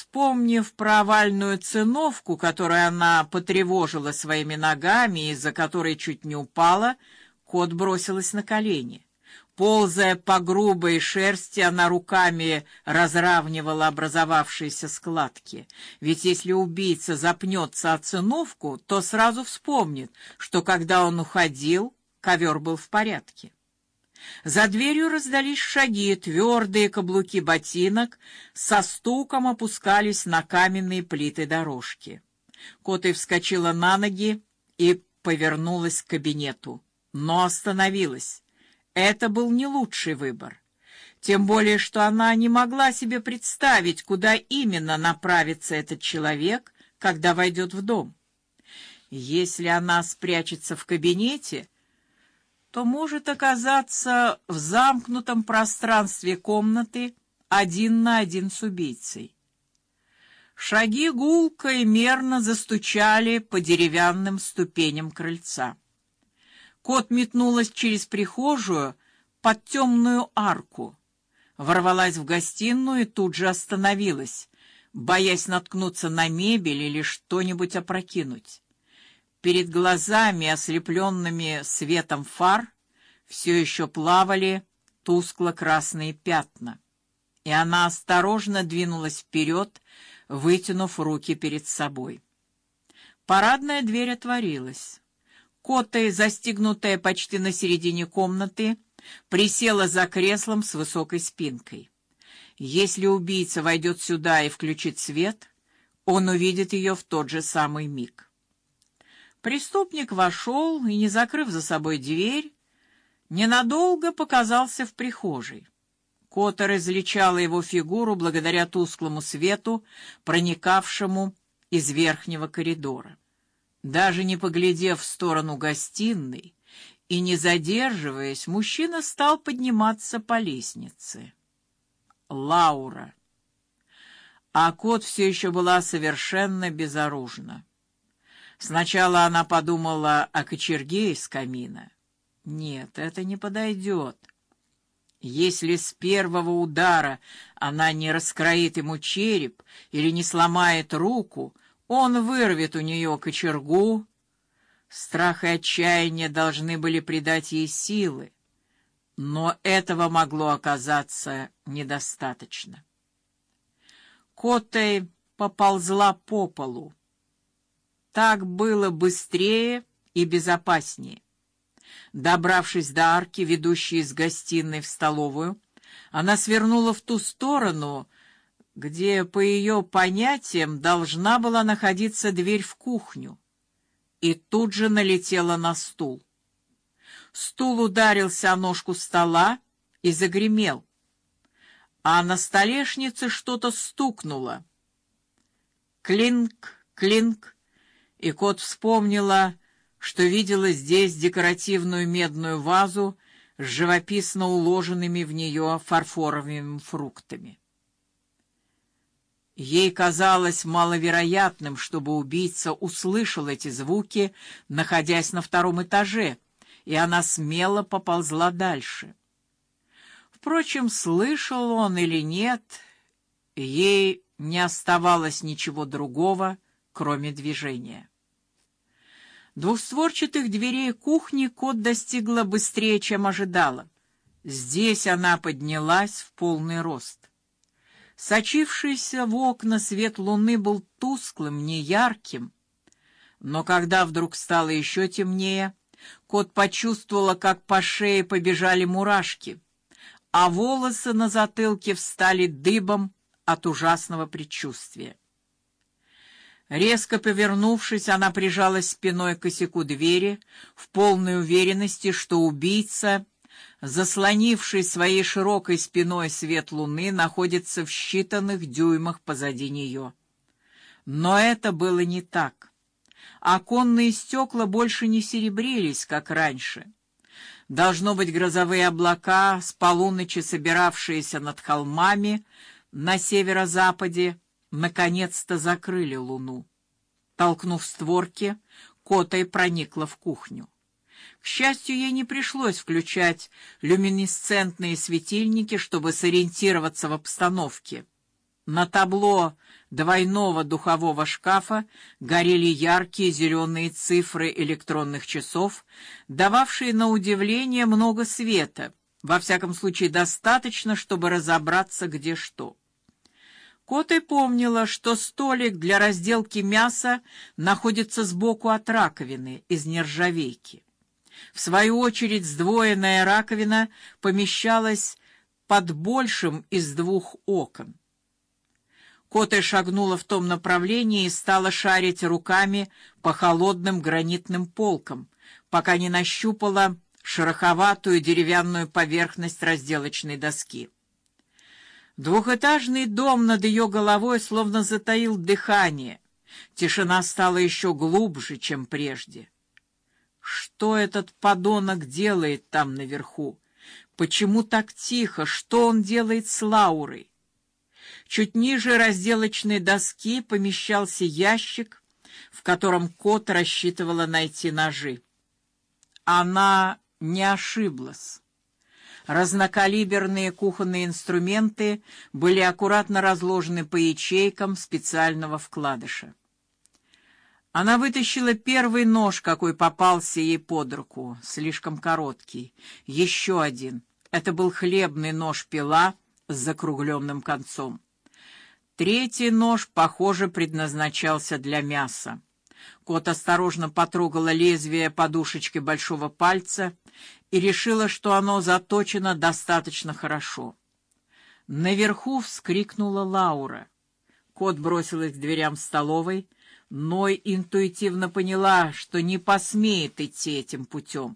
Вспомнив про овальную циновку, которую она потревожила своими ногами, из-за которой чуть не упала, кот бросилась на колени. Ползая по грубой шерсти, она руками разравнивала образовавшиеся складки. Ведь если убийца запнется о циновку, то сразу вспомнит, что когда он уходил, ковер был в порядке. За дверью раздались шаги, твердые каблуки ботинок со стуком опускались на каменные плиты дорожки. Коты вскочила на ноги и повернулась к кабинету, но остановилась. Это был не лучший выбор. Тем более, что она не могла себе представить, куда именно направится этот человек, когда войдет в дом. Если она спрячется в кабинете, то может оказаться в замкнутом пространстве комнаты один на один с убийцей. Шаги гулко и мерно застучали по деревянным ступеням крыльца. Кот метнулась через прихожую под темную арку, ворвалась в гостиную и тут же остановилась, боясь наткнуться на мебель или что-нибудь опрокинуть. Перед глазами, ослепленными светом фар, все еще плавали тускло-красные пятна, и она осторожно двинулась вперед, вытянув руки перед собой. Парадная дверь отворилась. Кота, застигнутая почти на середине комнаты, присела за креслом с высокой спинкой. Если убийца войдет сюда и включит свет, он увидит ее в тот же самый миг. Преступник вошел и, не закрыв за собой дверь, ненадолго показался в прихожей. Кота различала его фигуру благодаря тусклому свету, проникавшему из верхнего коридора. Даже не поглядев в сторону гостиной и не задерживаясь, мужчина стал подниматься по лестнице. Лаура. А кот все еще была совершенно безоружна. Сначала она подумала о кочерге из камина. Нет, это не подойдет. Если с первого удара она не раскроит ему череп или не сломает руку, он вырвет у нее кочергу. Страх и отчаяние должны были придать ей силы, но этого могло оказаться недостаточно. Котой поползла по полу. Так было быстрее и безопаснее. Добравшись до арки, ведущей из гостиной в столовую, она свернула в ту сторону, где, по ее понятиям, должна была находиться дверь в кухню, и тут же налетела на стул. Стул ударился о ножку стола и загремел, а на столешнице что-то стукнуло. Клинк, клинк и кот вспомнила, что видела здесь декоративную медную вазу с живописно уложенными в нее фарфоровыми фруктами. Ей казалось маловероятным, чтобы убийца услышал эти звуки, находясь на втором этаже, и она смело поползла дальше. Впрочем, слышал он или нет, ей не оставалось ничего другого, кроме движения. Двухстворчатых дверей кухни кот достигла быстрее, чем ожидала. Здесь она поднялась в полный рост. Сочившийся в окна свет луны был тусклым, неярким, но когда вдруг стало еще темнее, кот почувствовала, как по шее побежали мурашки, а волосы на затылке встали дыбом от ужасного предчувствия. Резко повернувшись, она прижалась спиной к косяку двери, в полной уверенности, что убийца, заслонивший своей широкой спиной свет луны, находится в считанных дюймах позади нее. Но это было не так. Оконные стекла больше не серебрились, как раньше. Должно быть, грозовые облака, с полуночи собиравшиеся над холмами на северо-западе, наконец-то закрыли луну. Толкнув створки, Котай проникла в кухню. К счастью, ей не пришлось включать люминесцентные светильники, чтобы сориентироваться в обстановке. На табло двойного духового шкафа горели яркие зеленые цифры электронных часов, дававшие на удивление много света. Во всяком случае, достаточно, чтобы разобраться, где что. Кота помнила, что столик для разделки мяса находится сбоку от раковины из нержавейки. В свою очередь, сдвоенная раковина помещалась под большим из двух окон. Кота шагнула в том направлении и стала шарить руками по холодным гранитным полкам, пока не нащупала шероховатую деревянную поверхность разделочной доски. Двухэтажный дом над ее головой словно затаил дыхание. Тишина стала еще глубже, чем прежде. Что этот подонок делает там наверху? Почему так тихо? Что он делает с Лаурой? Чуть ниже разделочной доски помещался ящик, в котором кот рассчитывала найти ножи. Она не ошиблась. Разнокалиберные кухонные инструменты были аккуратно разложены по ячейкам специального вкладыша. Она вытащила первый нож, какой попался ей под руку, слишком короткий. Еще один. Это был хлебный нож-пила с закругленным концом. Третий нож, похоже, предназначался для мяса. Кот осторожно потрогала лезвие подушечкой большого пальца и решила, что оно заточено достаточно хорошо. Наверху вскрикнула Лаура. Кот бросилась к дверям столовой, но интуитивно поняла, что не посмеет идти этим путем.